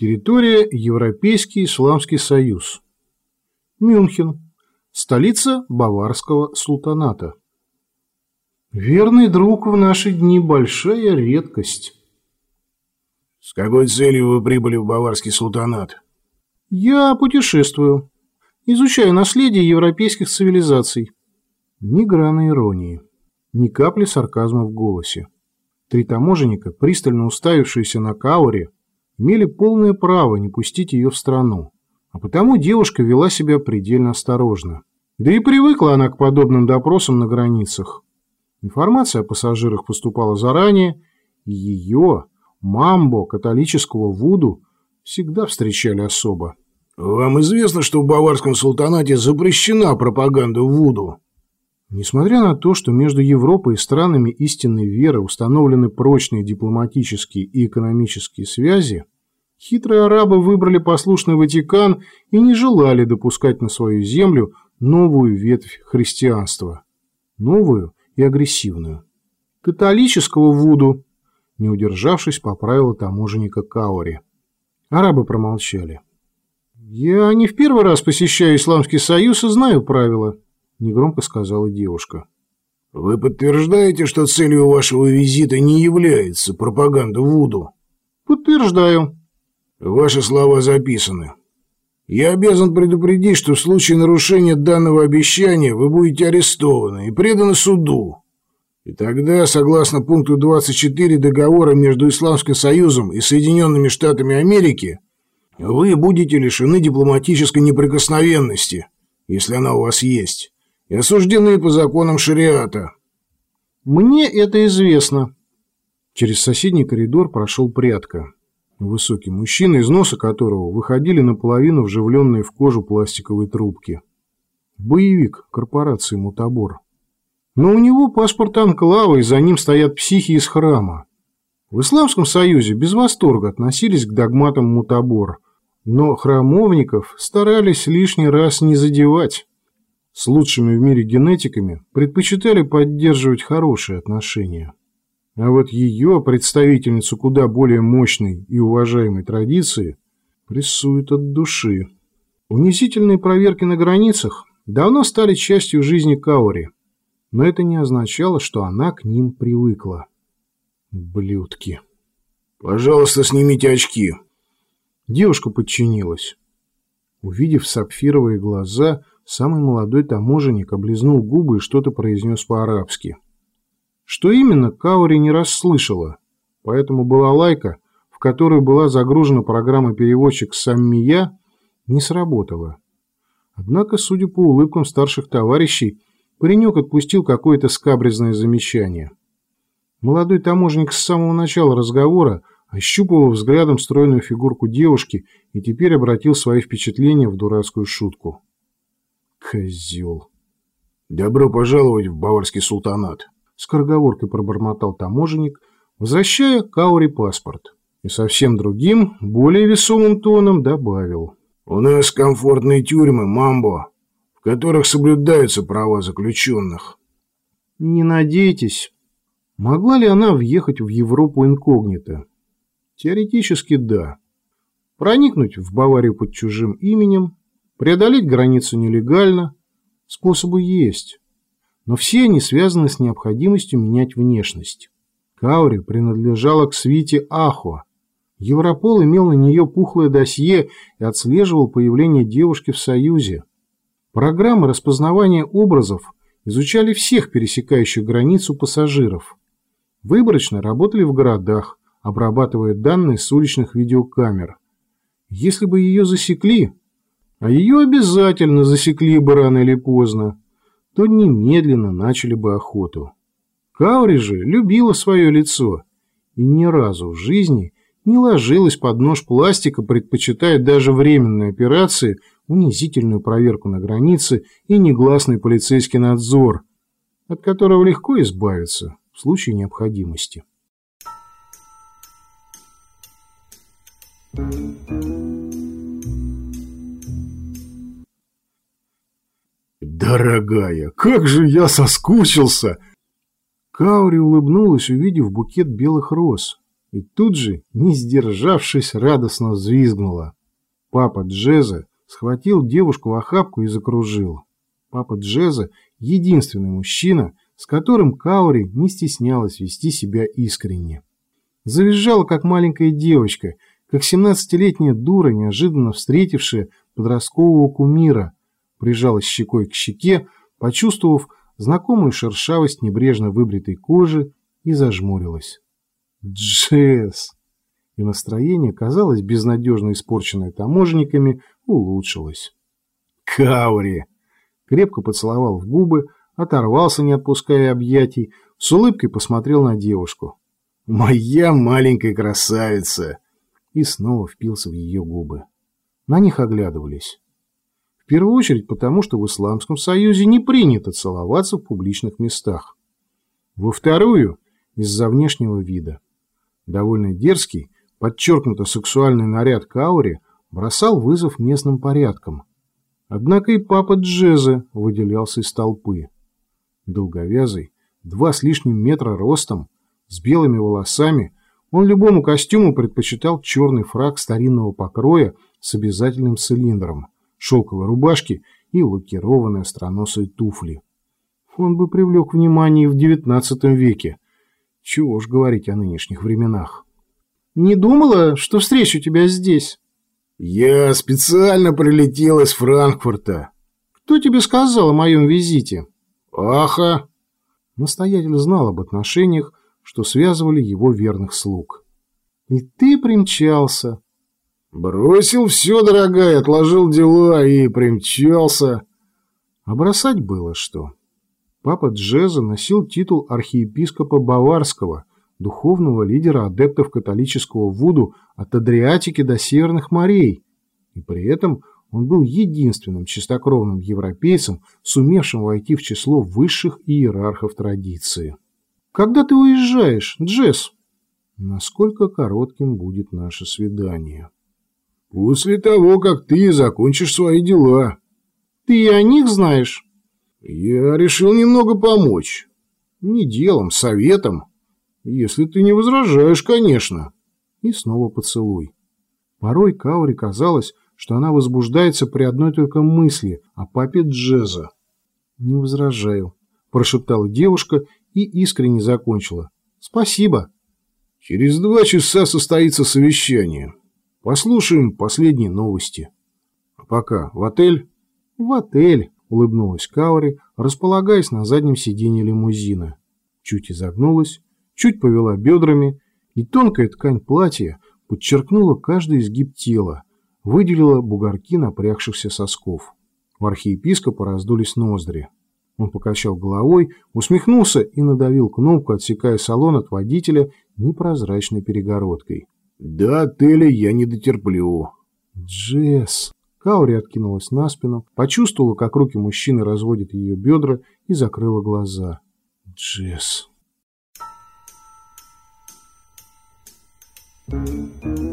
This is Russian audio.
Территория Европейский Исламский Союз. Мюнхен. Столица Баварского султаната. Верный друг в наши дни – большая редкость. С какой целью вы прибыли в Баварский султанат? Я путешествую. Изучаю наследие европейских цивилизаций. Ни грана иронии, ни капли сарказма в голосе. Три таможенника, пристально уставившиеся на Кауре, имели полное право не пустить ее в страну. А потому девушка вела себя предельно осторожно. Да и привыкла она к подобным допросам на границах. Информация о пассажирах поступала заранее, и ее, мамбо католического Вуду, всегда встречали особо. «Вам известно, что в Баварском султанате запрещена пропаганда Вуду?» Несмотря на то, что между Европой и странами истинной веры установлены прочные дипломатические и экономические связи, Хитрые арабы выбрали послушный Ватикан и не желали допускать на свою землю новую ветвь христианства. Новую и агрессивную. Католического Вуду, не удержавшись, поправила таможенника Каури. Арабы промолчали. «Я не в первый раз посещаю Исламский Союз и знаю правила», – негромко сказала девушка. «Вы подтверждаете, что целью вашего визита не является пропаганда Вуду?» «Подтверждаю», Ваши слова записаны. Я обязан предупредить, что в случае нарушения данного обещания вы будете арестованы и преданы суду. И тогда, согласно пункту 24 договора между Исламским Союзом и Соединенными Штатами Америки, вы будете лишены дипломатической неприкосновенности, если она у вас есть, и осуждены по законам шариата. Мне это известно. Через соседний коридор прошел прятка. Высокий мужчина, из носа которого выходили наполовину вживленные в кожу пластиковые трубки. Боевик корпорации «Мутабор». Но у него паспорт Анклава, и за ним стоят психи из храма. В Исламском Союзе без восторга относились к догматам Мутабор, но храмовников старались лишний раз не задевать. С лучшими в мире генетиками предпочитали поддерживать хорошие отношения. А вот ее, представительницу куда более мощной и уважаемой традиции, прессуют от души. Унизительные проверки на границах давно стали частью жизни Каори, но это не означало, что она к ним привыкла. Блюдки. «Пожалуйста, снимите очки». Девушка подчинилась. Увидев сапфировые глаза, самый молодой таможенник облизнул губы и что-то произнес по-арабски. Что именно, Каури не расслышала, поэтому была лайка, в которую была загружена программа-переводчик «Саммия», не сработала. Однако, судя по улыбкам старших товарищей, паренек отпустил какое-то скабрезное замечание. Молодой таможенник с самого начала разговора ощупывал взглядом стройную фигурку девушки и теперь обратил свои впечатления в дурацкую шутку. Козел. «Добро пожаловать в Баварский султанат», скороговоркой пробормотал таможенник, возвращая Каури паспорт. И совсем другим, более весомым тоном добавил. «У нас комфортные тюрьмы, мамбо, в которых соблюдаются права заключенных». «Не надейтесь. Могла ли она въехать в Европу инкогнито?» «Теоретически да. Проникнуть в Баварию под чужим именем, преодолеть границу нелегально. Способы есть но все они связаны с необходимостью менять внешность. Каури принадлежала к свите Ахуа. Европол имел на нее пухлое досье и отслеживал появление девушки в Союзе. Программы распознавания образов изучали всех пересекающих границу пассажиров. Выборочно работали в городах, обрабатывая данные с уличных видеокамер. Если бы ее засекли, а ее обязательно засекли бы рано или поздно, то немедленно начали бы охоту. Каури же любила свое лицо и ни разу в жизни не ложилась под нож пластика, предпочитая даже временные операции, унизительную проверку на границе и негласный полицейский надзор, от которого легко избавиться в случае необходимости. Thank you. «Дорогая, как же я соскучился!» Каури улыбнулась, увидев букет белых роз. И тут же, не сдержавшись, радостно взвизгнула. Папа Джеза схватил девушку в охапку и закружил. Папа Джеза – единственный мужчина, с которым Каури не стеснялась вести себя искренне. Завизжала, как маленькая девочка, как семнадцатилетняя дура, неожиданно встретившая подросткового кумира, прижалась щекой к щеке, почувствовав знакомую шершавость небрежно выбритой кожи и зажмурилась. Джесс! И настроение, казалось, безнадежно испорченное таможенниками, улучшилось. Каури! Крепко поцеловал в губы, оторвался, не отпуская объятий, с улыбкой посмотрел на девушку. «Моя маленькая красавица!» И снова впился в ее губы. На них оглядывались. Первую очередь потому, что в Исламском Союзе не принято целоваться в публичных местах. Во вторую – из-за внешнего вида. Довольно дерзкий, подчеркнуто сексуальный наряд Каури бросал вызов местным порядкам. Однако и папа Джеза выделялся из толпы. Долговязый, два с лишним метра ростом, с белыми волосами, он любому костюму предпочитал черный фраг старинного покроя с обязательным цилиндром, шелковой рубашки и лакированные остроносые туфли. Он бы привлек внимание в девятнадцатом веке. Чего уж говорить о нынешних временах. «Не думала, что встречу тебя здесь?» «Я специально прилетел из Франкфурта». «Кто тебе сказал о моем визите?» «Аха!» Настоятель знал об отношениях, что связывали его верных слуг. «И ты примчался!» «Бросил все, дорогая, отложил дела и примчался!» А бросать было что? Папа Джеза носил титул архиепископа Баварского, духовного лидера адептов католического Вуду от Адриатики до Северных морей, и при этом он был единственным чистокровным европейцем, сумевшим войти в число высших иерархов традиции. «Когда ты уезжаешь, Джесс?» «Насколько коротким будет наше свидание?» «После того, как ты закончишь свои дела». «Ты и о них знаешь?» «Я решил немного помочь. Не делом, советом. Если ты не возражаешь, конечно». И снова поцелуй. Порой Каури казалось, что она возбуждается при одной только мысли о папе Джеза. «Не возражаю», – прошептала девушка и искренне закончила. «Спасибо». «Через два часа состоится совещание. Послушаем последние новости. А пока в отель?» «В отель», – улыбнулась Каури, располагаясь на заднем сиденье лимузина. Чуть изогнулась, чуть повела бедрами, и тонкая ткань платья подчеркнула каждый изгиб тела, выделила бугорки напрягшихся сосков. У архиепископа раздулись ноздри. Он покачал головой, усмехнулся и надавил кнопку, отсекая салон от водителя непрозрачной перегородкой. «До отеля я не дотерплю». «Джесс!» Каури откинулась на спину, почувствовала, как руки мужчины разводят ее бедра и закрыла глаза. «Джесс!» Thank you.